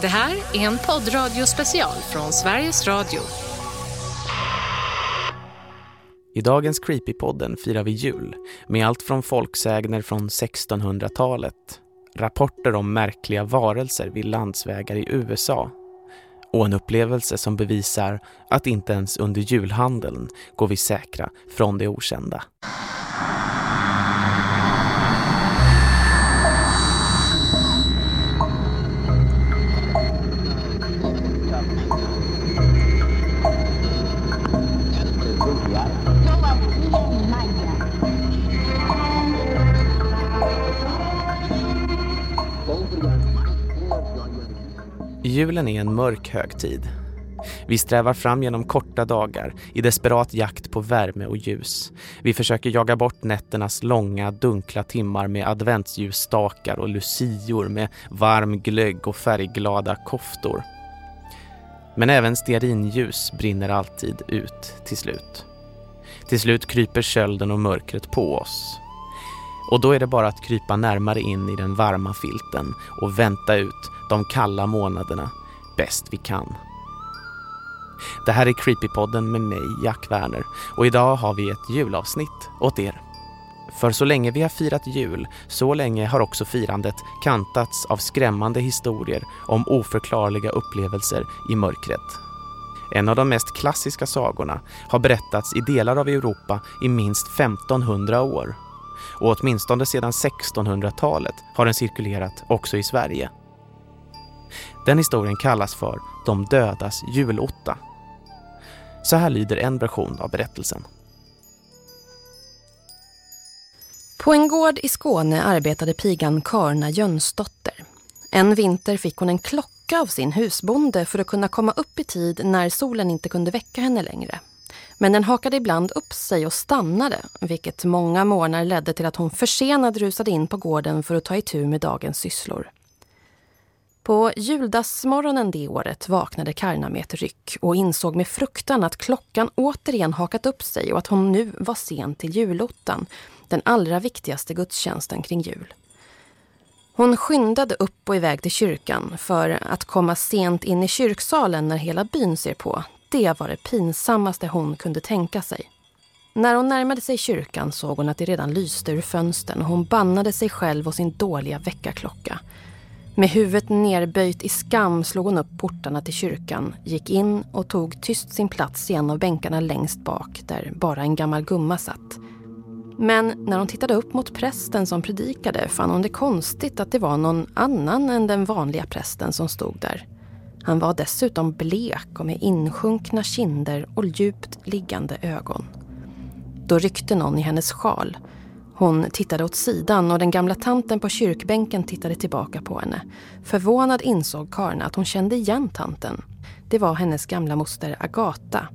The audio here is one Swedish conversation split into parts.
Det här är en poddradiospecial från Sveriges Radio. I dagens Creepypodden firar vi jul med allt från folksägner från 1600-talet, rapporter om märkliga varelser vid landsvägar i USA och en upplevelse som bevisar att inte ens under julhandeln går vi säkra från det okända. Julen är en mörk högtid. Vi strävar fram genom korta dagar i desperat jakt på värme och ljus. Vi försöker jaga bort nätternas långa, dunkla timmar med adventsljusstakar och lucior med varm glögg och färgglada koftor. Men även stearinljus brinner alltid ut till slut. Till slut kryper kölden och mörkret på oss. Och då är det bara att krypa närmare in i den varma filten och vänta ut de kalla månaderna bäst vi kan. Det här är Creepypodden med mig, Jack Werner, och idag har vi ett julavsnitt åt er. För så länge vi har firat jul, så länge har också firandet kantats av skrämmande historier om oförklarliga upplevelser i mörkret. En av de mest klassiska sagorna har berättats i delar av Europa i minst 1500 år. Och åtminstone sedan 1600-talet har den cirkulerat också i Sverige. Den historien kallas för De dödas julotta. Så här lyder en version av berättelsen. På en gård i Skåne arbetade pigan Karna Jönsdotter. En vinter fick hon en klocka av sin husbonde för att kunna komma upp i tid när solen inte kunde väcka henne längre. Men den hakade ibland upp sig och stannade, vilket många morgnar ledde till att hon försenad rusade in på gården för att ta itu med dagens sysslor. På juldagsmorgonen det året vaknade Karna med ett ryck och insåg med fruktan att klockan återigen hakat upp sig och att hon nu var sen till julottan, den allra viktigaste gudstjänsten kring jul. Hon skyndade upp och iväg till kyrkan för att komma sent in i kyrksalen när hela byn ser på. Det var det pinsammaste hon kunde tänka sig. När hon närmade sig kyrkan såg hon att det redan lyste ur fönstren och hon bannade sig själv och sin dåliga väckarklocka. Med huvudet nerböjt i skam slog hon upp portarna till kyrkan, gick in och tog tyst sin plats i en av bänkarna längst bak där bara en gammal gumma satt. Men när hon tittade upp mot prästen som predikade fann hon det konstigt att det var någon annan än den vanliga prästen som stod där. Han var dessutom blek och med insjunkna kinder och djupt liggande ögon. Då ryckte någon i hennes sjal hon tittade åt sidan och den gamla tanten på kyrkbänken tittade tillbaka på henne. Förvånad insåg Karna att hon kände igen tanten. Det var hennes gamla moster Agata.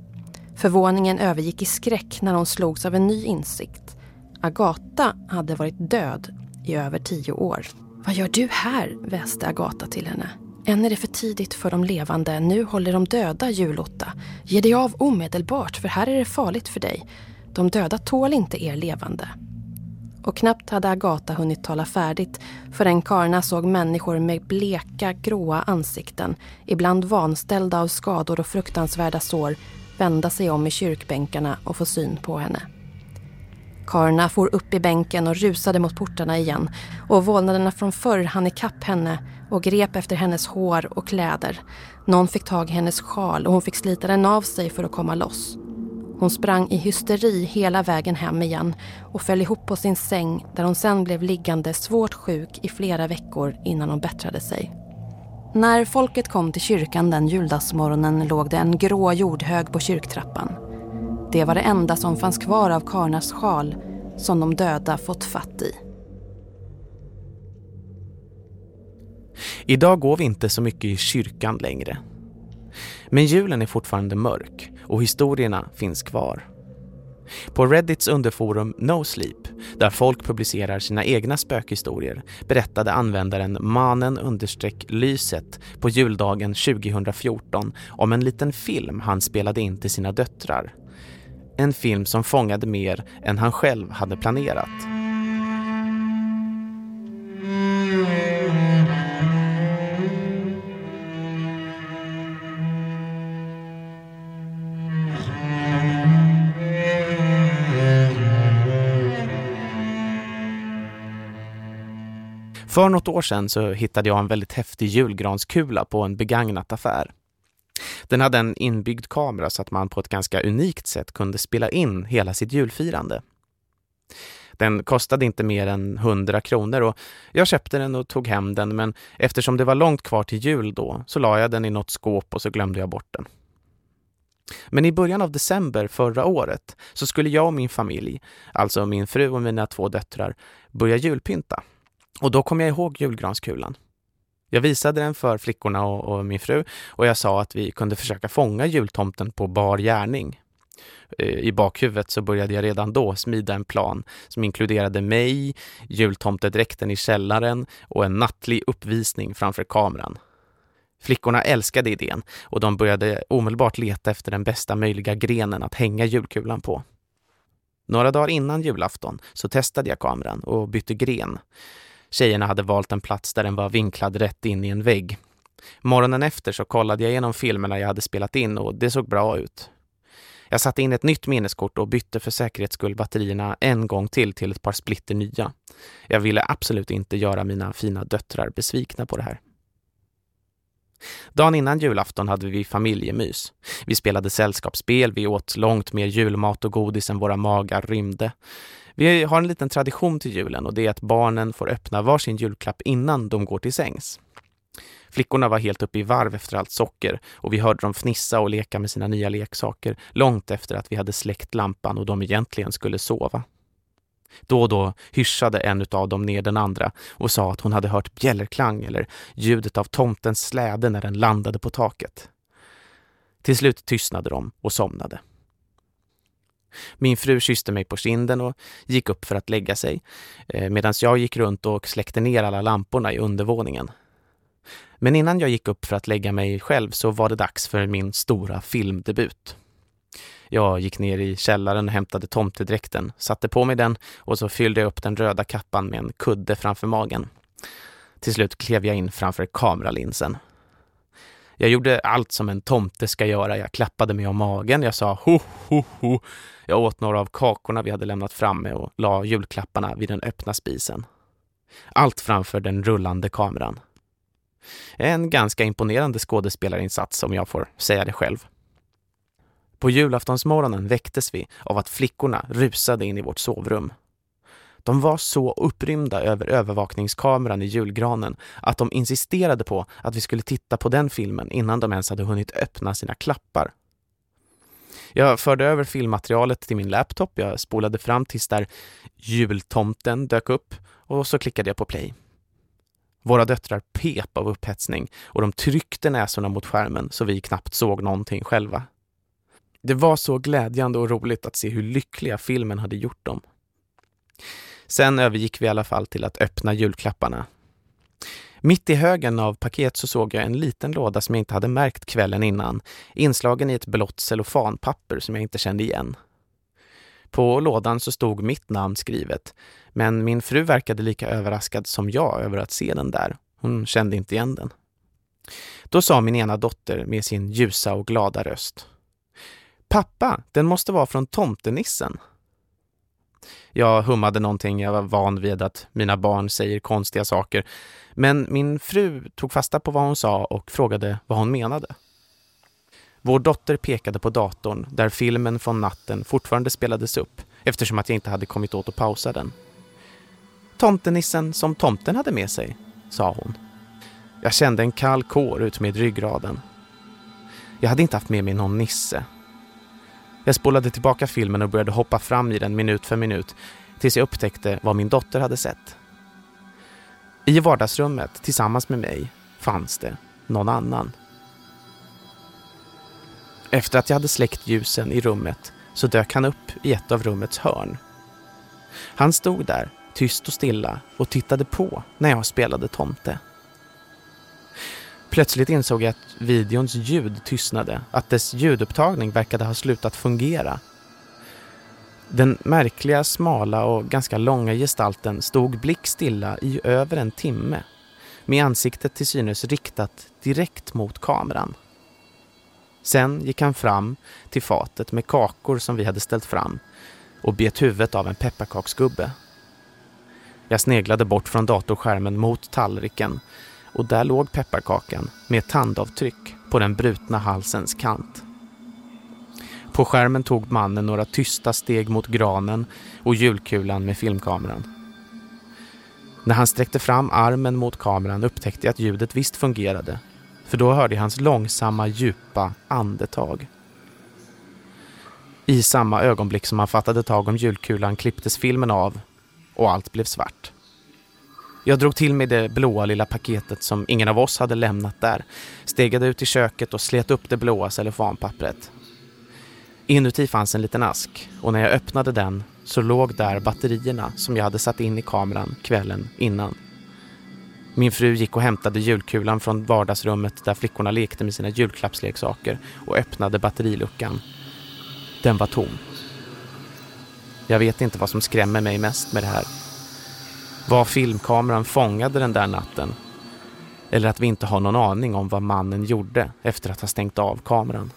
Förvåningen övergick i skräck när hon slogs av en ny insikt. Agata hade varit död i över tio år. Vad gör du här? väste Agata till henne. Än är det för tidigt för de levande, nu håller de döda julotta. Ge dig av omedelbart, för här är det farligt för dig. De döda tål inte er levande och knappt hade Agata hunnit tala färdigt förrän Karna såg människor med bleka, gråa ansikten, ibland vanställda av skador och fruktansvärda sår, vända sig om i kyrkbänkarna och få syn på henne. Karna for upp i bänken och rusade mot portarna igen och vålnaderna från förr hann ikapp henne och grep efter hennes hår och kläder. Någon fick tag i hennes sjal och hon fick slita den av sig för att komma loss. Hon sprang i hysteri hela vägen hem igen och föll ihop på sin säng där hon sen blev liggande svårt sjuk i flera veckor innan hon bättrade sig. När folket kom till kyrkan den juldagsmorgonen låg det en grå jordhög på kyrktrappan. Det var det enda som fanns kvar av Karnas sjal som de döda fått fatt i. Idag går vi inte så mycket i kyrkan längre. Men julen är fortfarande mörk och historierna finns kvar. På Reddits underforum No Sleep, där folk publicerar sina egna spökhistorier, berättade användaren manen understreck lyset på juldagen 2014 om en liten film han spelade in till sina döttrar. En film som fångade mer än han själv hade planerat. För något år sedan så hittade jag en väldigt häftig julgranskula på en begagnat affär. Den hade en inbyggd kamera så att man på ett ganska unikt sätt kunde spela in hela sitt julfirande. Den kostade inte mer än 100 kronor och jag köpte den och tog hem den men eftersom det var långt kvar till jul då så la jag den i något skåp och så glömde jag bort den. Men i början av december förra året så skulle jag och min familj, alltså min fru och mina två döttrar, börja julpynta. Och då kom jag ihåg julgranskulan. Jag visade den för flickorna och, och, min fru och jag sa att vi kunde försöka fånga jultomten på bar gärning. Eh, I bakhuvudet så började jag redan då smida en plan som inkluderade mig, jultomtedräkten i källaren och en nattlig uppvisning framför kameran. Flickorna älskade idén och de började omedelbart leta efter den bästa möjliga grenen att hänga julkulan på. Några dagar innan julafton så testade jag kameran och bytte gren. Tjejerna hade valt en plats där den var vinklad rätt in i en vägg. Morgonen efter så kollade jag igenom filmerna jag hade spelat in och det såg bra ut. Jag satte in ett nytt minneskort och bytte för säkerhets skull batterierna en gång till till ett par splitter nya. Jag ville absolut inte göra mina fina döttrar besvikna på det här. Dagen innan julafton hade vi familjemys. Vi spelade sällskapsspel, vi åt långt mer julmat och godis än våra magar rymde. Vi har en liten tradition till julen och det är att barnen får öppna varsin julklapp innan de går till sängs. Flickorna var helt uppe i varv efter allt socker och vi hörde dem fnissa och leka med sina nya leksaker långt efter att vi hade släckt lampan och de egentligen skulle sova. Då och då hyschade en av dem ner den andra och sa att hon hade hört bjällerklang eller ljudet av tomtens släde när den landade på taket. Till slut tystnade de och somnade. Min fru kysste mig på kinden och gick upp för att lägga sig eh, medan jag gick runt och släckte ner alla lamporna i undervåningen. Men innan jag gick upp för att lägga mig själv så var det dags för min stora filmdebut. Jag gick ner i källaren och hämtade tomtedräkten, satte på mig den och så fyllde jag upp den röda kappan med en kudde framför magen. Till slut klev jag in framför kameralinsen. Jag gjorde allt som en tomte ska göra. Jag klappade mig om magen, jag sa ho, ho, ho. Jag åt några av kakorna vi hade lämnat framme och la julklapparna vid den öppna spisen. Allt framför den rullande kameran. En ganska imponerande skådespelarinsats om jag får säga det själv. På julaftonsmorgonen väcktes vi av att flickorna rusade in i vårt sovrum. De var så upprymda över övervakningskameran i julgranen att de insisterade på att vi skulle titta på den filmen innan de ens hade hunnit öppna sina klappar. Jag förde över filmmaterialet till min laptop, jag spolade fram tills där jultomten dök upp och så klickade jag på play. Våra döttrar pep av upphetsning och de tryckte näsorna mot skärmen så vi knappt såg någonting själva. Det var så glädjande och roligt att se hur lyckliga filmen hade gjort dem. Sen övergick vi i alla fall till att öppna julklapparna. Mitt i högen av paket så såg jag en liten låda som jag inte hade märkt kvällen innan, inslagen i ett blått cellofanpapper som jag inte kände igen. På lådan så stod mitt namn skrivet, men min fru verkade lika överraskad som jag över att se den där. Hon kände inte igen den. Då sa min ena dotter med sin ljusa och glada röst. Pappa, den måste vara från tomtenissen. Jag hummade någonting, jag var van vid att mina barn säger konstiga saker. Men min fru tog fasta på vad hon sa och frågade vad hon menade. Vår dotter pekade på datorn där filmen från natten fortfarande spelades upp eftersom att jag inte hade kommit åt att pausa den. Tomtenissen som tomten hade med sig, sa hon. Jag kände en kall kår ut med ryggraden. Jag hade inte haft med mig någon nisse jag spolade tillbaka filmen och började hoppa fram i den minut för minut tills jag upptäckte vad min dotter hade sett. I vardagsrummet tillsammans med mig fanns det någon annan. Efter att jag hade släckt ljusen i rummet så dök han upp i ett av rummets hörn. Han stod där, tyst och stilla och tittade på när jag spelade tomte. Plötsligt insåg jag att videons ljud tystnade, att dess ljudupptagning verkade ha slutat fungera. Den märkliga, smala och ganska långa gestalten stod blickstilla i över en timme med ansiktet till synes riktat direkt mot kameran. Sen gick han fram till fatet med kakor som vi hade ställt fram och bet huvudet av en pepparkaksgubbe. Jag sneglade bort från datorskärmen mot tallriken och där låg pepparkakan med tandavtryck på den brutna halsens kant. På skärmen tog mannen några tysta steg mot granen och julkulan med filmkameran. När han sträckte fram armen mot kameran upptäckte jag att ljudet visst fungerade. För då hörde jag hans långsamma, djupa andetag. I samma ögonblick som han fattade tag om julkulan klipptes filmen av och allt blev svart. Jag drog till mig det blåa lilla paketet som ingen av oss hade lämnat där, stegade ut i köket och slet upp det blåa cellofanpappret. Inuti fanns en liten ask och när jag öppnade den så låg där batterierna som jag hade satt in i kameran kvällen innan. Min fru gick och hämtade julkulan från vardagsrummet där flickorna lekte med sina julklappsleksaker och öppnade batteriluckan. Den var tom. Jag vet inte vad som skrämmer mig mest med det här. Var filmkameran fångade den där natten? Eller att vi inte har någon aning om vad mannen gjorde efter att ha stängt av kameran.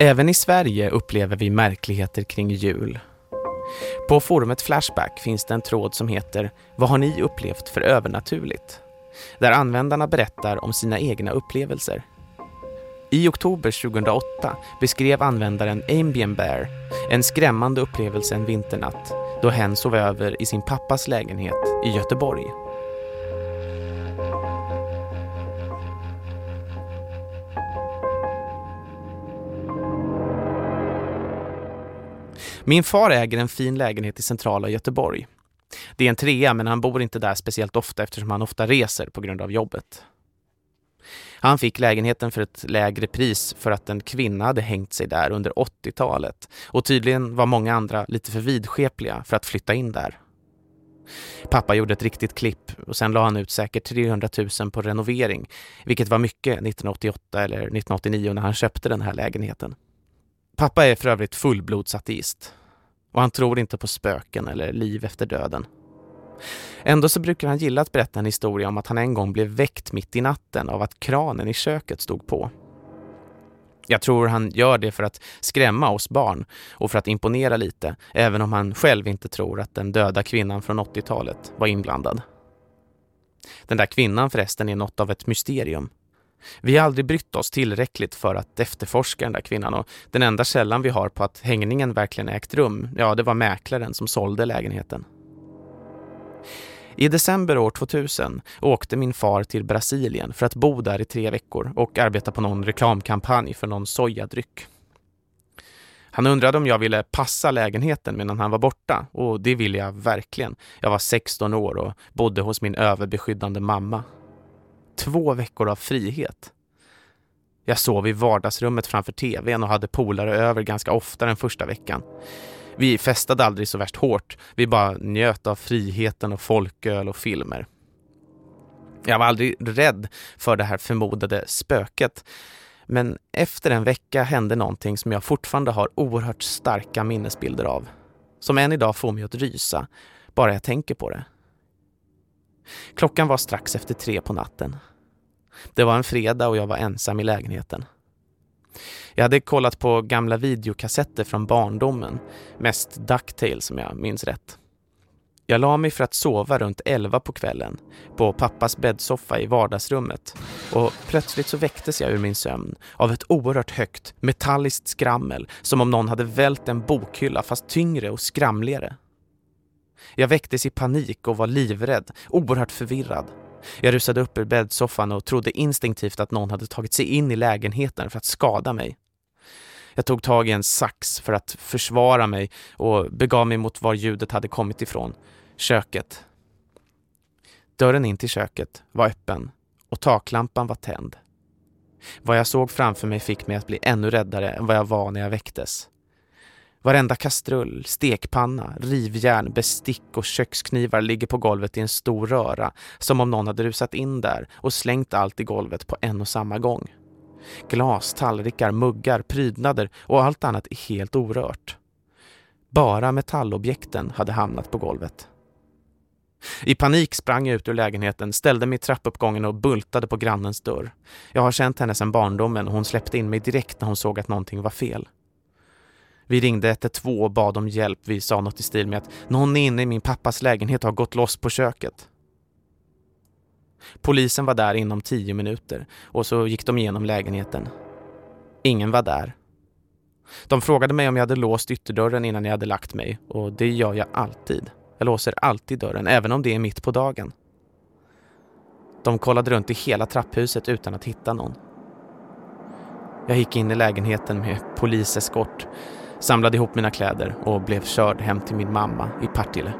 Även i Sverige upplever vi märkligheter kring jul. På forumet Flashback finns det en tråd som heter Vad har ni upplevt för övernaturligt? Där användarna berättar om sina egna upplevelser. I oktober 2008 beskrev användaren Ambien Bear en skrämmande upplevelse en vinternatt då hen sov över i sin pappas lägenhet i Göteborg. Min far äger en fin lägenhet i centrala Göteborg. Det är en trea men han bor inte där speciellt ofta eftersom han ofta reser på grund av jobbet. Han fick lägenheten för ett lägre pris för att en kvinna hade hängt sig där under 80-talet och tydligen var många andra lite för vidskepliga för att flytta in där. Pappa gjorde ett riktigt klipp och sen la han ut säkert 300 000 på renovering, vilket var mycket 1988 eller 1989 när han köpte den här lägenheten. Pappa är för övrigt fullblodsateist och han tror inte på spöken eller liv efter döden. Ändå så brukar han gilla att berätta en historia om att han en gång blev väckt mitt i natten av att kranen i köket stod på. Jag tror han gör det för att skrämma oss barn och för att imponera lite, även om han själv inte tror att den döda kvinnan från 80-talet var inblandad. Den där kvinnan förresten är något av ett mysterium. Vi har aldrig brytt oss tillräckligt för att efterforska den där kvinnan och den enda källan vi har på att hängningen verkligen ägt rum, ja det var mäklaren som sålde lägenheten. I december år 2000 åkte min far till Brasilien för att bo där i tre veckor och arbeta på någon reklamkampanj för någon sojadryck. Han undrade om jag ville passa lägenheten medan han var borta och det ville jag verkligen. Jag var 16 år och bodde hos min överbeskyddande mamma två veckor av frihet. Jag sov i vardagsrummet framför tvn och hade polare över ganska ofta den första veckan. Vi festade aldrig så värst hårt. Vi bara njöt av friheten och folköl och filmer. Jag var aldrig rädd för det här förmodade spöket. Men efter en vecka hände någonting som jag fortfarande har oerhört starka minnesbilder av. Som än idag får mig att rysa, bara jag tänker på det. Klockan var strax efter tre på natten. Det var en fredag och jag var ensam i lägenheten. Jag hade kollat på gamla videokassetter från barndomen, mest Ducktail som jag minns rätt. Jag la mig för att sova runt elva på kvällen på pappas bäddsoffa i vardagsrummet och plötsligt så väcktes jag ur min sömn av ett oerhört högt metalliskt skrammel som om någon hade vält en bokhylla fast tyngre och skramligare. Jag väcktes i panik och var livrädd, oerhört förvirrad. Jag rusade upp ur bäddsoffan och trodde instinktivt att någon hade tagit sig in i lägenheten för att skada mig. Jag tog tag i en sax för att försvara mig och begav mig mot var ljudet hade kommit ifrån. Köket. Dörren in till köket var öppen och taklampan var tänd. Vad jag såg framför mig fick mig att bli ännu räddare än vad jag var när jag väcktes. Varenda kastrull, stekpanna, rivjärn, bestick och köksknivar ligger på golvet i en stor röra som om någon hade rusat in där och slängt allt i golvet på en och samma gång. Glas, tallrikar, muggar, prydnader och allt annat är helt orört. Bara metallobjekten hade hamnat på golvet. I panik sprang jag ut ur lägenheten, ställde mig i trappuppgången och bultade på grannens dörr. Jag har känt henne sedan barndomen och hon släppte in mig direkt när hon såg att någonting var fel. Vi ringde 112 och bad om hjälp. Vi sa något i stil med att någon inne i min pappas lägenhet har gått loss på köket. Polisen var där inom tio minuter och så gick de igenom lägenheten. Ingen var där. De frågade mig om jag hade låst ytterdörren innan jag hade lagt mig och det gör jag alltid. Jag låser alltid dörren, även om det är mitt på dagen. De kollade runt i hela trapphuset utan att hitta någon. Jag gick in i lägenheten med poliseskort, samlade ihop mina kläder och blev körd hem till min mamma i Partille.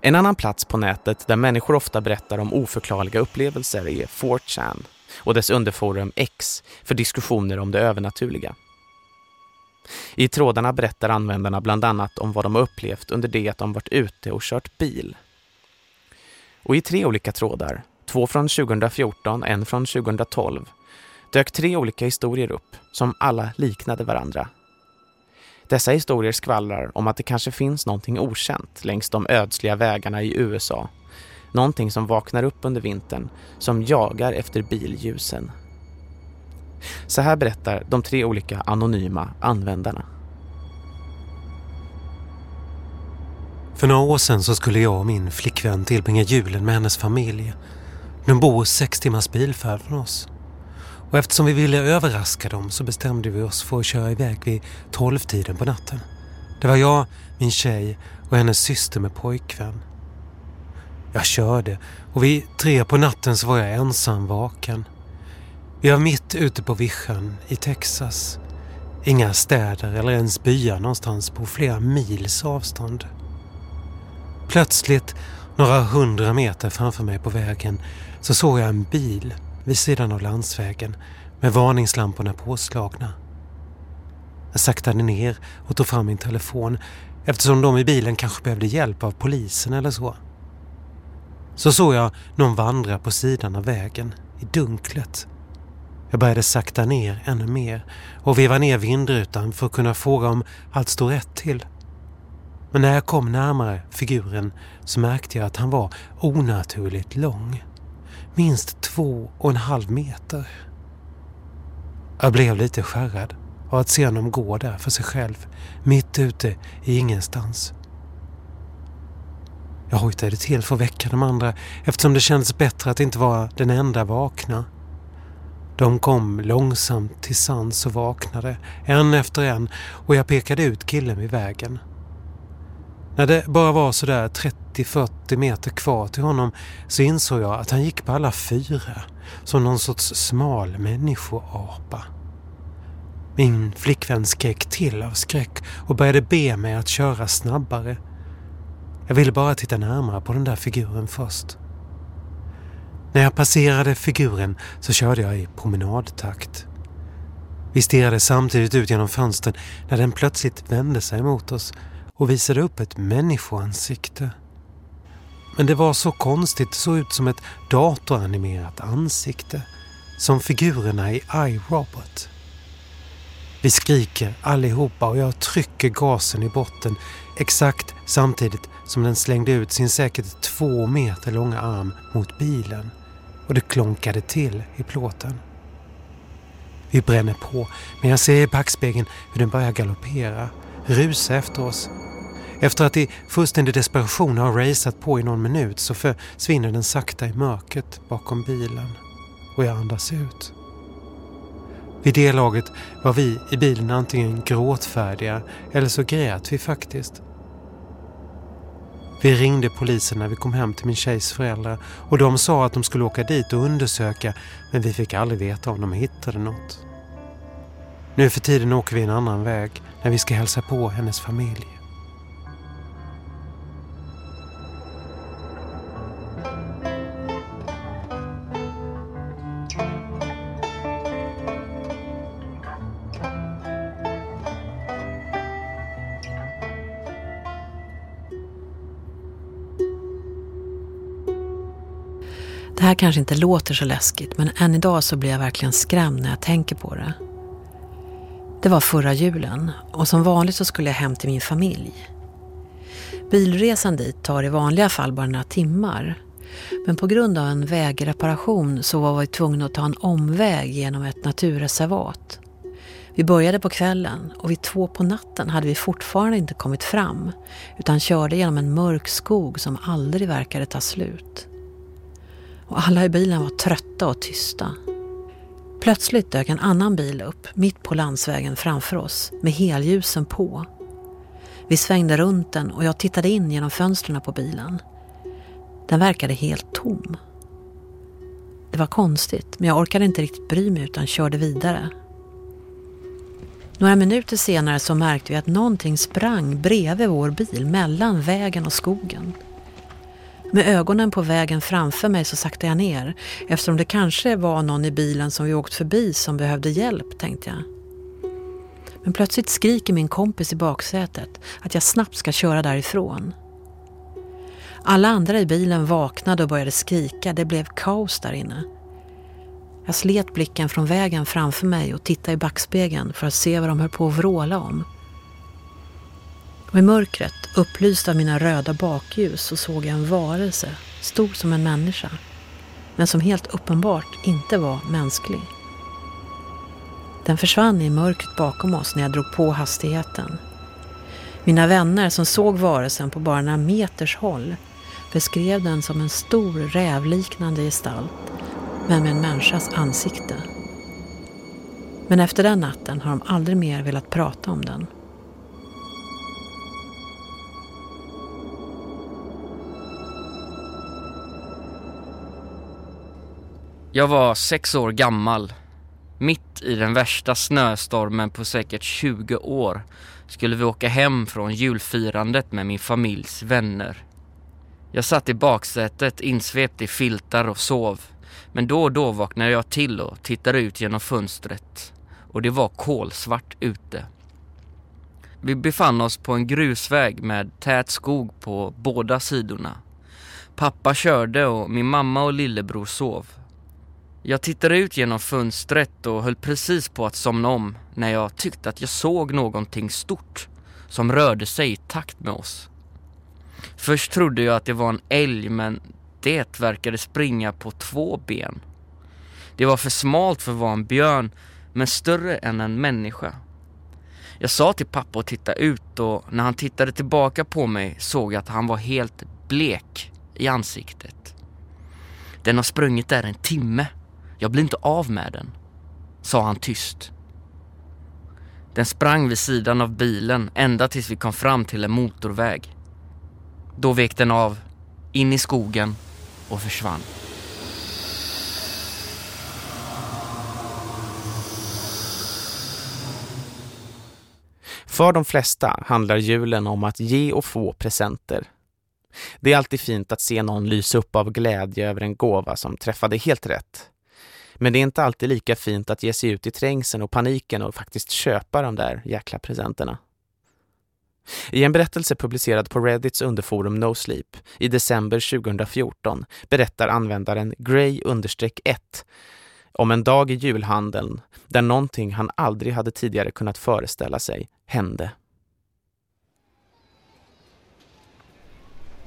En annan plats på nätet där människor ofta berättar om oförklarliga upplevelser är 4chan och dess underforum X för diskussioner om det övernaturliga. I trådarna berättar användarna bland annat om vad de har upplevt under det att de varit ute och kört bil. Och i tre olika trådar, två från 2014, en från 2012, dök tre olika historier upp som alla liknade varandra. Dessa historier skvallrar om att det kanske finns någonting okänt längs de ödsliga vägarna i USA Någonting som vaknar upp under vintern, som jagar efter billjusen. Så här berättar de tre olika anonyma användarna. För några år sedan så skulle jag och min flickvän tillbringa julen med hennes familj. De bor sex timmars bilfärd från oss. Och eftersom vi ville överraska dem så bestämde vi oss för att köra iväg vid tolvtiden på natten. Det var jag, min tjej och hennes syster med pojkvän. Jag körde och vid tre på natten så var jag ensam vaken. Vi var mitt ute på vischan i Texas. Inga städer eller ens byar någonstans på flera mils avstånd. Plötsligt, några hundra meter framför mig på vägen, så såg jag en bil vid sidan av landsvägen med varningslamporna påslagna. Jag saktade ner och tog fram min telefon eftersom de i bilen kanske behövde hjälp av polisen eller så. Så såg jag någon vandra på sidan av vägen, i dunklet. Jag började sakta ner ännu mer och veva ner vindrutan för att kunna fråga om allt stod rätt till. Men när jag kom närmare figuren så märkte jag att han var onaturligt lång. Minst två och en halv meter. Jag blev lite skärrad av att se honom gå där för sig själv, mitt ute i ingenstans. Jag hojtade till för att väcka de andra eftersom det kändes bättre att inte vara den enda vakna. De kom långsamt till sans och vaknade, en efter en, och jag pekade ut killen vid vägen. När det bara var sådär 30-40 meter kvar till honom så insåg jag att han gick på alla fyra, som någon sorts smal människoapa. Min flickvän skrek till av skräck och började be mig att köra snabbare. Jag ville bara titta närmare på den där figuren först. När jag passerade figuren så körde jag i promenadtakt. Vi stirrade samtidigt ut genom fönstren när den plötsligt vände sig mot oss och visade upp ett människoansikte. Men det var så konstigt, det såg ut som ett datoranimerat ansikte. Som figurerna i iRobot. Vi skriker allihopa och jag trycker gasen i botten exakt samtidigt som den slängde ut sin säkert två meter långa arm mot bilen och det klonkade till i plåten. Vi bränner på, men jag ser i backspegeln hur den börjar galoppera, rusa efter oss. Efter att i fullständig desperation ha raceat på i någon minut så försvinner den sakta i mörkret bakom bilen och jag andas ut. Vid det laget var vi i bilen antingen gråtfärdiga eller så grät vi faktiskt. Vi ringde polisen när vi kom hem till min tjejs föräldrar och de sa att de skulle åka dit och undersöka men vi fick aldrig veta om de hittade något. Nu för tiden åker vi en annan väg när vi ska hälsa på hennes familj. Här kanske inte låter så läskigt men än idag så blir jag verkligen skrämd när jag tänker på det. Det var förra julen och som vanligt så skulle jag hem till min familj. Bilresan dit tar i vanliga fall bara några timmar. Men på grund av en vägreparation så var vi tvungna att ta en omväg genom ett naturreservat. Vi började på kvällen och vid två på natten hade vi fortfarande inte kommit fram utan körde genom en mörk skog som aldrig verkade ta slut. Och alla i bilen var trötta och tysta. Plötsligt dök en annan bil upp mitt på landsvägen framför oss med helljusen på. Vi svängde runt den och jag tittade in genom fönstren på bilen. Den verkade helt tom. Det var konstigt men jag orkade inte riktigt bry mig utan körde vidare. Några minuter senare så märkte vi att någonting sprang bredvid vår bil mellan vägen och skogen. Med ögonen på vägen framför mig så saktade jag ner eftersom det kanske var någon i bilen som vi åkt förbi som behövde hjälp, tänkte jag. Men plötsligt skriker min kompis i baksätet att jag snabbt ska köra därifrån. Alla andra i bilen vaknade och började skrika. Det blev kaos där inne. Jag slet blicken från vägen framför mig och tittade i backspegeln för att se vad de höll på att vråla om. Och i mörkret, upplyst av mina röda bakljus, så såg jag en varelse, stor som en människa, men som helt uppenbart inte var mänsklig. Den försvann i mörkret bakom oss när jag drog på hastigheten. Mina vänner som såg varelsen på bara några meters håll beskrev den som en stor rävliknande gestalt men med en människas ansikte. Men efter den natten har de aldrig mer velat prata om den. Jag var sex år gammal. Mitt i den värsta snöstormen på säkert 20 år skulle vi åka hem från julfirandet med min familjs vänner. Jag satt i baksätet insvept i filtar och sov. Men då och då vaknade jag till och tittade ut genom fönstret. Och det var kolsvart ute. Vi befann oss på en grusväg med tät skog på båda sidorna. Pappa körde och min mamma och lillebror sov. Jag tittade ut genom fönstret och höll precis på att somna om när jag tyckte att jag såg någonting stort som rörde sig i takt med oss. Först trodde jag att det var en älg men det verkade springa på två ben. Det var för smalt för att vara en björn men större än en människa. Jag sa till pappa att titta ut och när han tittade tillbaka på mig såg jag att han var helt blek i ansiktet. Den har sprungit där en timme. Jag blir inte av med den, sa han tyst. Den sprang vid sidan av bilen ända tills vi kom fram till en motorväg. Då vek den av, in i skogen och försvann. För de flesta handlar julen om att ge och få presenter. Det är alltid fint att se någon lysa upp av glädje över en gåva som träffade helt rätt. Men det är inte alltid lika fint att ge sig ut i trängseln och paniken och faktiskt köpa de där jäkla presenterna. I en berättelse publicerad på Reddits underforum No Sleep i december 2014 berättar användaren Grey-1 om en dag i julhandeln där någonting han aldrig hade tidigare kunnat föreställa sig hände.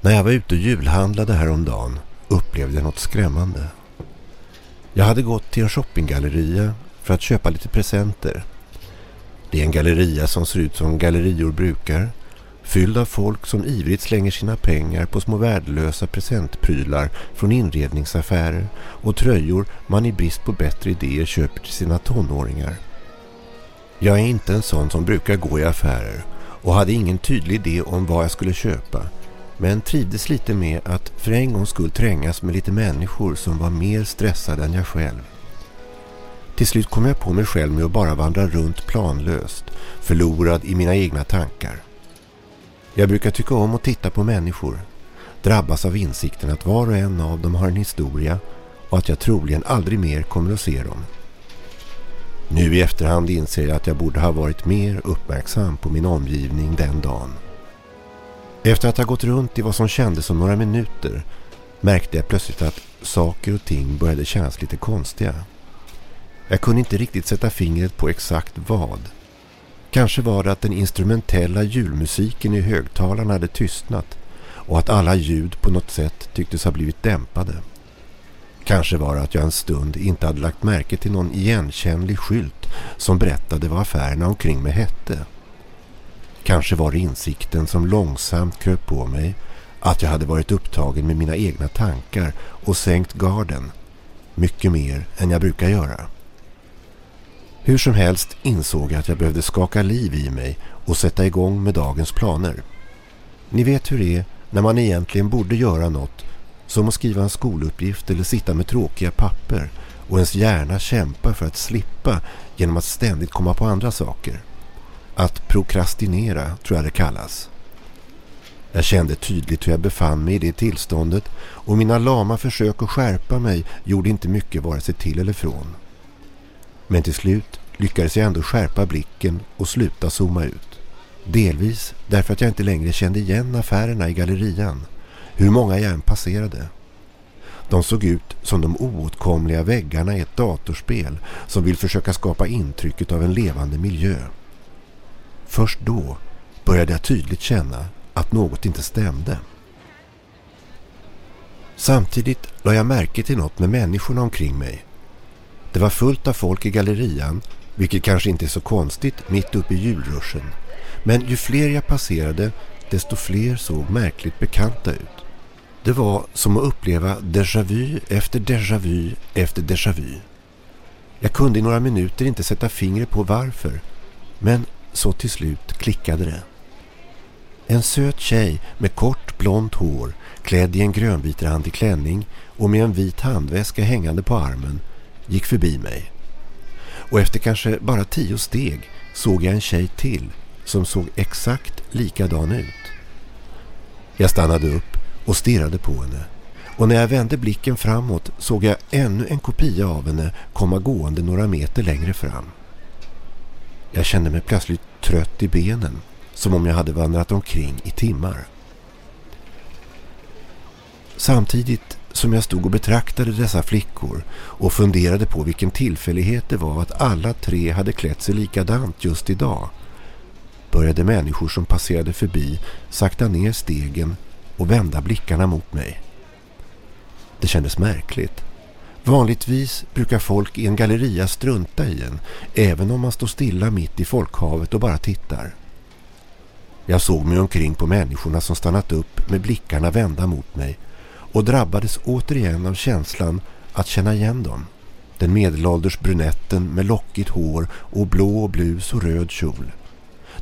När jag var ute och julhandlade häromdagen upplevde jag något skrämmande. Jag hade gått till en shoppinggalleria för att köpa lite presenter det är en galleria som ser ut som gallerior brukar. Fylld av folk som ivrigt slänger sina pengar på små värdelösa presentprylar från inredningsaffärer och tröjor man i brist på bättre idéer köper till sina tonåringar. Jag är inte en sån som brukar gå i affärer och hade ingen tydlig idé om vad jag skulle köpa men trivdes lite med att för en gångs skull trängas med lite människor som var mer stressade än jag själv. Till slut kom jag på mig själv med att bara vandra runt planlöst, förlorad i mina egna tankar. Jag brukar tycka om att titta på människor, drabbas av insikten att var och en av dem har en historia och att jag troligen aldrig mer kommer att se dem. Nu i efterhand inser jag att jag borde ha varit mer uppmärksam på min omgivning den dagen. Efter att ha gått runt i vad som kändes som några minuter märkte jag plötsligt att saker och ting började kännas lite konstiga. Jag kunde inte riktigt sätta fingret på exakt vad. Kanske var det att den instrumentella julmusiken i högtalarna hade tystnat och att alla ljud på något sätt tycktes ha blivit dämpade. Kanske var det att jag en stund inte hade lagt märke till någon igenkännlig skylt som berättade vad affärerna omkring mig hette. Kanske var det insikten som långsamt kröp på mig att jag hade varit upptagen med mina egna tankar och sänkt garden. Mycket mer än jag brukar göra. Hur som helst insåg jag att jag behövde skaka liv i mig och sätta igång med dagens planer. Ni vet hur det är när man egentligen borde göra något som att skriva en skoluppgift eller sitta med tråkiga papper och ens hjärna kämpa för att slippa genom att ständigt komma på andra saker. Att prokrastinera tror jag det kallas. Jag kände tydligt hur jag befann mig i det tillståndet och mina lama försök att skärpa mig gjorde inte mycket vare sig till eller från. Men till slut lyckades jag ändå skärpa blicken och sluta zooma ut. Delvis därför att jag inte längre kände igen affärerna i gallerian, hur många jag än passerade. De såg ut som de oåtkomliga väggarna i ett datorspel som vill försöka skapa intrycket av en levande miljö. Först då började jag tydligt känna att något inte stämde. Samtidigt la jag märke till något med människorna omkring mig. Det var fullt av folk i gallerian, vilket kanske inte är så konstigt mitt uppe i julruschen. Men ju fler jag passerade, desto fler såg märkligt bekanta ut. Det var som att uppleva déjà vu efter déjà vu efter déjà vu. Jag kunde i några minuter inte sätta fingret på varför, men så till slut klickade det. En söt tjej med kort blont hår, klädd i en grönvitrandig klänning och med en vit handväska hängande på armen, gick förbi mig. Och efter kanske bara tio steg såg jag en tjej till som såg exakt likadan ut. Jag stannade upp och stirrade på henne. Och när jag vände blicken framåt såg jag ännu en kopia av henne komma gående några meter längre fram. Jag kände mig plötsligt trött i benen, som om jag hade vandrat omkring i timmar. Samtidigt som jag stod och betraktade dessa flickor och funderade på vilken tillfällighet det var att alla tre hade klätt sig likadant just idag började människor som passerade förbi sakta ner stegen och vända blickarna mot mig. Det kändes märkligt. Vanligtvis brukar folk i en galleria strunta i en, även om man står stilla mitt i folkhavet och bara tittar. Jag såg mig omkring på människorna som stannat upp med blickarna vända mot mig och drabbades återigen av känslan att känna igen dem. Den medelålders brunetten med lockigt hår och blå blus och röd kjol.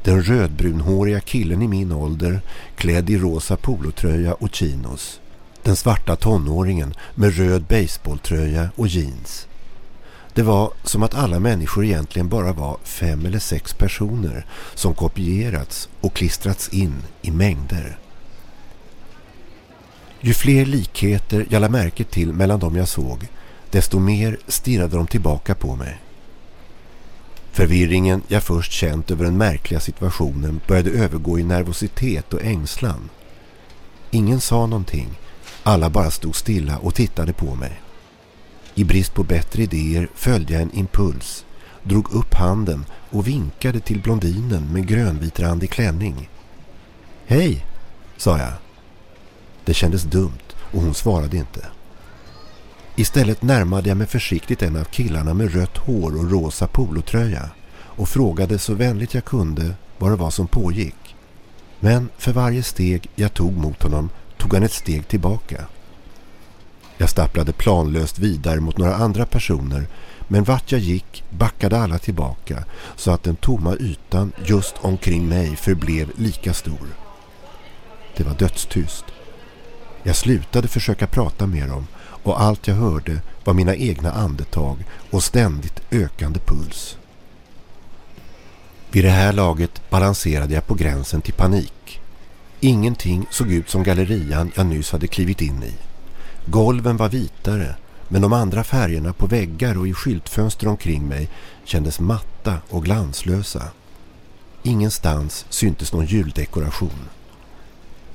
Den rödbrunhåriga killen i min ålder klädd i rosa polotröja och chinos. Den svarta tonåringen med röd baseballtröja och jeans. Det var som att alla människor egentligen bara var fem eller sex personer som kopierats och klistrats in i mängder. Ju fler likheter jag lade märke till mellan dem jag såg, desto mer stirrade de tillbaka på mig. Förvirringen jag först känt över den märkliga situationen började övergå i nervositet och ängslan. Ingen sa någonting, alla bara stod stilla och tittade på mig. I brist på bättre idéer följde jag en impuls, drog upp handen och vinkade till blondinen med grönvitrandig klänning. Hej, sa jag. Det kändes dumt och hon svarade inte. Istället närmade jag mig försiktigt en av killarna med rött hår och rosa polotröja och frågade så vänligt jag kunde vad det var som pågick. Men för varje steg jag tog mot honom tog han ett steg tillbaka. Jag stapplade planlöst vidare mot några andra personer men vart jag gick backade alla tillbaka så att den tomma ytan just omkring mig förblev lika stor. Det var dödstyst. Jag slutade försöka prata med dem och allt jag hörde var mina egna andetag och ständigt ökande puls. Vid det här laget balanserade jag på gränsen till panik. Ingenting såg ut som gallerian jag nyss hade klivit in i. Golven var vitare men de andra färgerna på väggar och i skyltfönster omkring mig kändes matta och glanslösa. Ingenstans syntes någon juldekoration.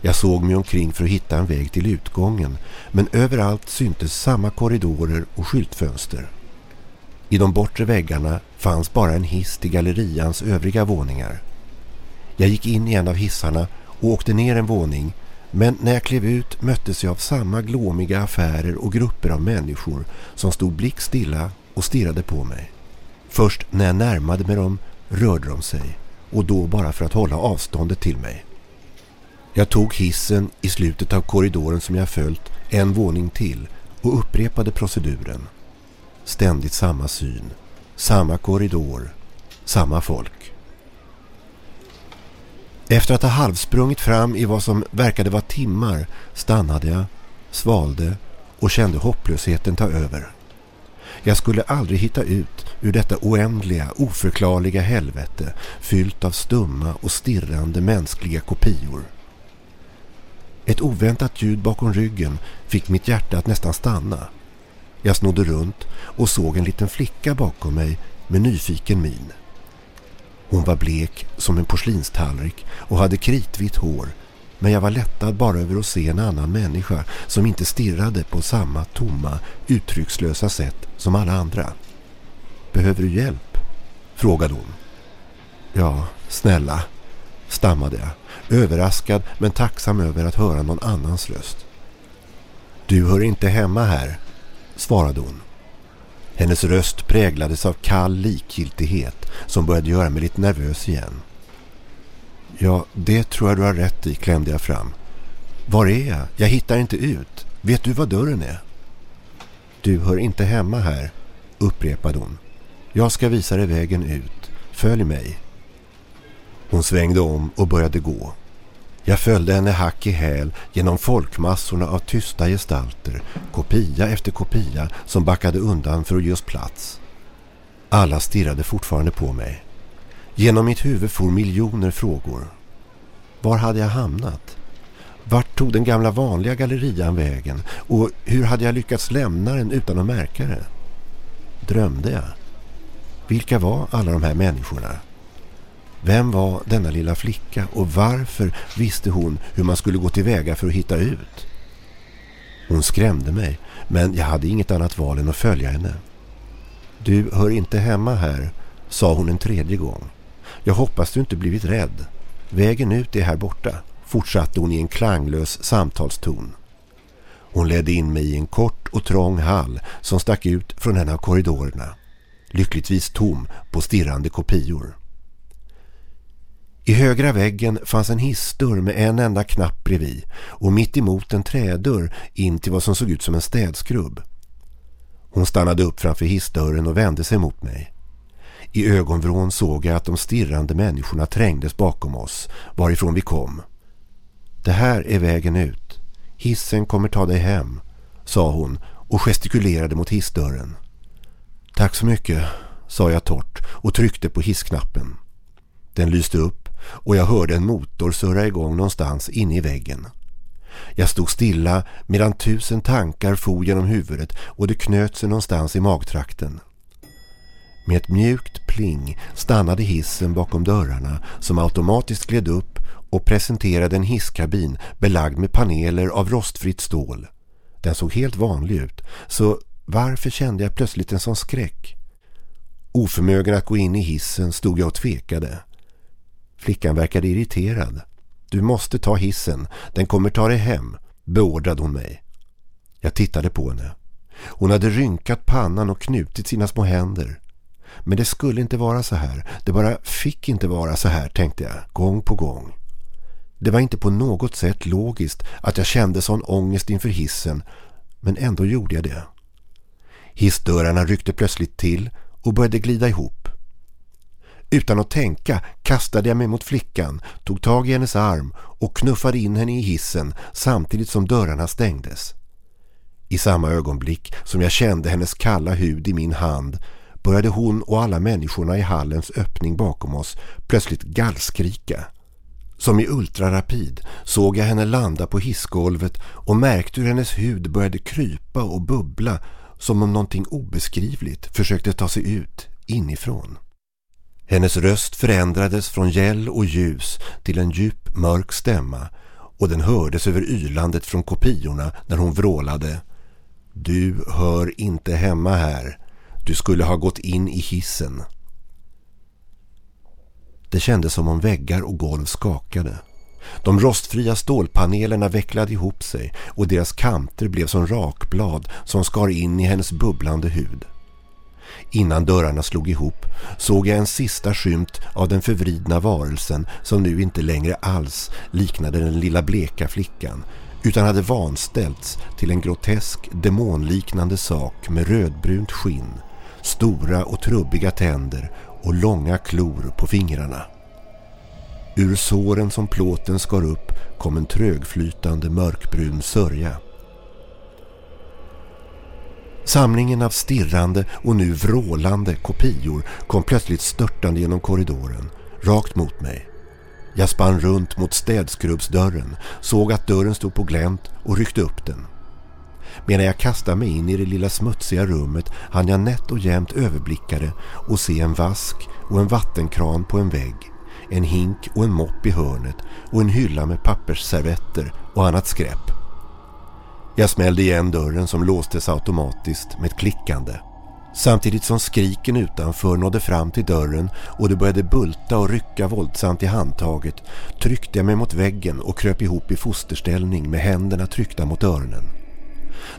Jag såg mig omkring för att hitta en väg till utgången men överallt syntes samma korridorer och skyltfönster. I de bortre väggarna fanns bara en hiss till gallerians övriga våningar. Jag gick in i en av hissarna och åkte ner en våning men när jag klev ut möttes jag av samma glåmiga affärer och grupper av människor som stod blickstilla och stirrade på mig. Först när jag närmade mig dem rörde de sig och då bara för att hålla avståndet till mig. Jag tog hissen i slutet av korridoren som jag följt en våning till och upprepade proceduren. Ständigt samma syn, samma korridor, samma folk. Efter att ha halvsprungit fram i vad som verkade vara timmar stannade jag, svalde och kände hopplösheten ta över. Jag skulle aldrig hitta ut ur detta oändliga, oförklarliga helvete fyllt av stumma och stirrande mänskliga kopior. Ett oväntat ljud bakom ryggen fick mitt hjärta att nästan stanna. Jag snodde runt och såg en liten flicka bakom mig med nyfiken min. Hon var blek som en porslinstallrik och hade kritvitt hår men jag var lättad bara över att se en annan människa som inte stirrade på samma tomma, uttryckslösa sätt som alla andra. Behöver du hjälp? frågade hon. Ja, snälla, stammade jag, överraskad men tacksam över att höra någon annans röst. Du hör inte hemma här, svarade hon. Hennes röst präglades av kall likgiltighet som började göra mig lite nervös igen. Ja, det tror jag du har rätt i, klämde jag fram. Var är jag? Jag hittar inte ut. Vet du vad dörren är? Du hör inte hemma här, upprepade hon. Jag ska visa dig vägen ut. Följ mig. Hon svängde om och började gå. Jag följde henne hack i häl genom folkmassorna av tysta gestalter, kopia efter kopia som backade undan för att ge oss plats. Alla stirrade fortfarande på mig. Genom mitt huvud for miljoner frågor. Var hade jag hamnat? Vart tog den gamla vanliga gallerian vägen? Och hur hade jag lyckats lämna den utan att märka det? Drömde jag? Vilka var alla de här människorna? Vem var denna lilla flicka och varför visste hon hur man skulle gå tillväga för att hitta ut? Hon skrämde mig, men jag hade inget annat val än att följa henne. Du hör inte hemma här, sa hon en tredje gång. Jag hoppas du inte blivit rädd. Vägen ut är här borta, fortsatte hon i en klanglös samtalston. Hon ledde in mig i en kort och trång hall som stack ut från en av korridorerna. Lyckligtvis tom på stirrande kopior. I högra väggen fanns en hissdörr med en enda knapp bredvid och mitt emot en trädörr in till vad som såg ut som en städskrubb. Hon stannade upp framför hissdörren och vände sig mot mig. I ögonvrån såg jag att de stirrande människorna trängdes bakom oss, varifrån vi kom. Det här är vägen ut. Hissen kommer ta dig hem, sa hon och gestikulerade mot hissdörren. Tack så mycket, sa jag torrt och tryckte på hissknappen. Den lyste upp och jag hörde en motor surra igång någonstans inne i väggen. Jag stod stilla medan tusen tankar for genom huvudet och det knöt sig någonstans i magtrakten. Med ett mjukt pling stannade hissen bakom dörrarna som automatiskt gled upp och presenterade en hisskabin belagd med paneler av rostfritt stål. Den såg helt vanlig ut, så varför kände jag plötsligt en sån skräck? Oförmögen att gå in i hissen stod jag och tvekade. Flickan verkade irriterad. Du måste ta hissen, den kommer ta dig hem, beordrade hon mig. Jag tittade på henne. Hon hade rynkat pannan och knutit sina små händer. Men det skulle inte vara så här. Det bara fick inte vara så här, tänkte jag, gång på gång. Det var inte på något sätt logiskt att jag kände sån ångest inför hissen, men ändå gjorde jag det. Hissdörrarna ryckte plötsligt till och började glida ihop. Utan att tänka kastade jag mig mot flickan, tog tag i hennes arm och knuffade in henne i hissen samtidigt som dörrarna stängdes. I samma ögonblick som jag kände hennes kalla hud i min hand började hon och alla människorna i hallens öppning bakom oss plötsligt gallskrika. Som i ultrarapid såg jag henne landa på hissgolvet och märkte hur hennes hud började krypa och bubbla som om någonting obeskrivligt försökte ta sig ut inifrån. Hennes röst förändrades från gäll och ljus till en djup mörk stämma och den hördes över ylandet från kopiorna när hon vrålade Du hör inte hemma här. Du skulle ha gått in i hissen. Det kändes som om väggar och golv skakade. De rostfria stålpanelerna vecklade ihop sig och deras kanter blev som rakblad som skar in i hennes bubblande hud. Innan dörrarna slog ihop såg jag en sista skymt av den förvridna varelsen som nu inte längre alls liknade den lilla bleka flickan utan hade vanställts till en grotesk demonliknande sak med rödbrunt skinn, stora och trubbiga tänder och långa klor på fingrarna. Ur såren som plåten skar upp kom en trögflytande mörkbrun sörja. Samlingen av stirrande och nu vrålande kopior kom plötsligt störtande genom korridoren, rakt mot mig. Jag spann runt mot städskrubbsdörren, såg att dörren stod på glänt och ryckte upp den. Medan jag kastade mig in i det lilla smutsiga rummet hann jag nätt och jämnt överblicka det och se en vask och en vattenkran på en vägg, en hink och en mopp i hörnet och en hylla med pappersservetter och annat skräp. Jag smällde igen dörren som låstes automatiskt med ett klickande. Samtidigt som skriken utanför nådde fram till dörren och det började bulta och rycka våldsamt i handtaget tryckte jag mig mot väggen och kröp ihop i fosterställning med händerna tryckta mot öronen.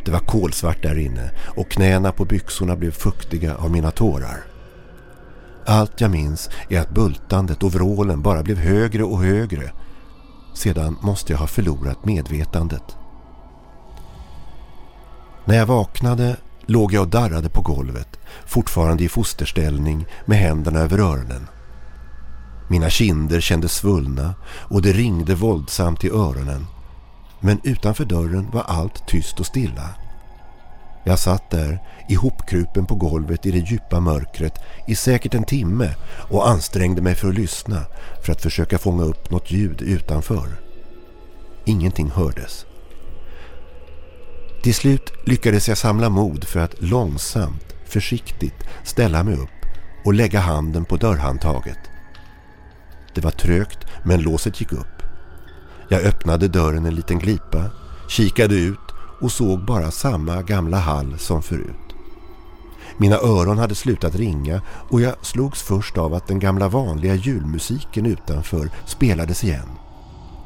Det var kolsvart där inne och knäna på byxorna blev fuktiga av mina tårar. Allt jag minns är att bultandet och vrålen bara blev högre och högre. Sedan måste jag ha förlorat medvetandet. När jag vaknade låg jag och darrade på golvet, fortfarande i fosterställning med händerna över öronen. Mina kinder kändes svullna och det ringde våldsamt i öronen. Men utanför dörren var allt tyst och stilla. Jag satt där, ihopkrupen på golvet i det djupa mörkret i säkert en timme och ansträngde mig för att lyssna för att försöka fånga upp något ljud utanför. Ingenting hördes. Till slut lyckades jag samla mod för att långsamt, försiktigt ställa mig upp och lägga handen på dörrhandtaget. Det var trögt men låset gick upp. Jag öppnade dörren en liten glipa, kikade ut och såg bara samma gamla hall som förut. Mina öron hade slutat ringa och jag slogs först av att den gamla vanliga julmusiken utanför spelades igen.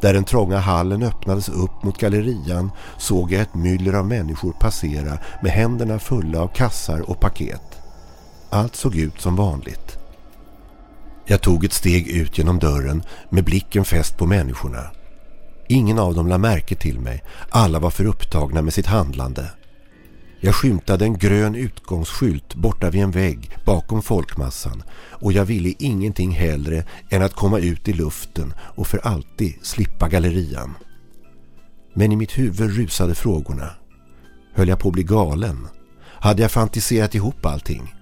Där den trånga hallen öppnades upp mot gallerian såg jag ett myller av människor passera med händerna fulla av kassar och paket. Allt såg ut som vanligt. Jag tog ett steg ut genom dörren med blicken fäst på människorna. Ingen av dem la märke till mig. Alla var för upptagna med sitt handlande. Jag skymtade en grön utgångsskylt borta vid en vägg bakom folkmassan och jag ville ingenting hellre än att komma ut i luften och för alltid slippa gallerian. Men i mitt huvud rusade frågorna. Höll jag på att bli galen? Hade jag fantiserat ihop allting?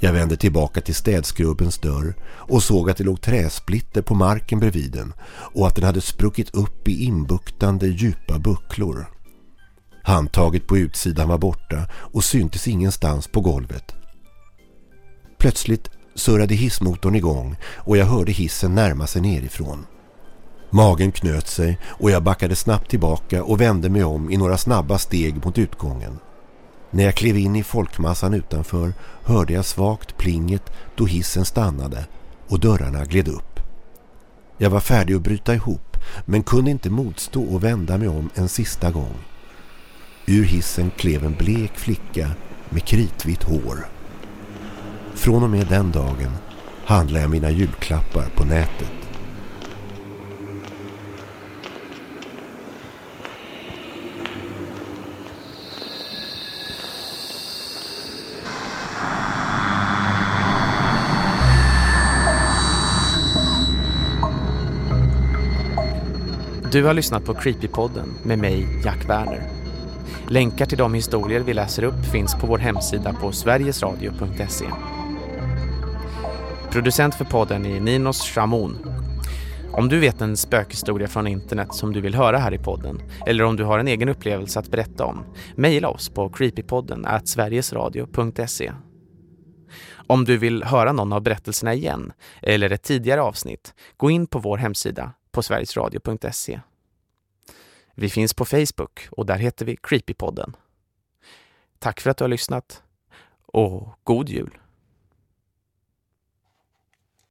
Jag vände tillbaka till städskrubbens dörr och såg att det låg träsplitter på marken bredvid den och att den hade spruckit upp i inbuktande djupa bucklor. Handtaget på utsidan var borta och syntes ingenstans på golvet. Plötsligt surrade hissmotorn igång och jag hörde hissen närma sig nerifrån. Magen knöt sig och jag backade snabbt tillbaka och vände mig om i några snabba steg mot utgången. När jag klev in i folkmassan utanför hörde jag svagt plinget då hissen stannade och dörrarna gled upp. Jag var färdig att bryta ihop men kunde inte motstå och vända mig om en sista gång. Ur hissen klev en blek flicka med kritvitt hår. Från och med den dagen handlar jag mina julklappar på nätet. Du har lyssnat på Creepypodden med mig, Jack Werner. Länkar till de historier vi läser upp finns på vår hemsida på sverigesradio.se. Producent för podden är Ninos Shamoun. Om du vet en spökhistoria från internet som du vill höra här i podden eller om du har en egen upplevelse att berätta om, mejla oss på creepypodden at sverigesradio.se. Om du vill höra någon av berättelserna igen eller ett tidigare avsnitt, gå in på vår hemsida på sverigesradio.se. Vi finns på Facebook och där heter vi Creepypodden. Tack för att du har lyssnat och god jul!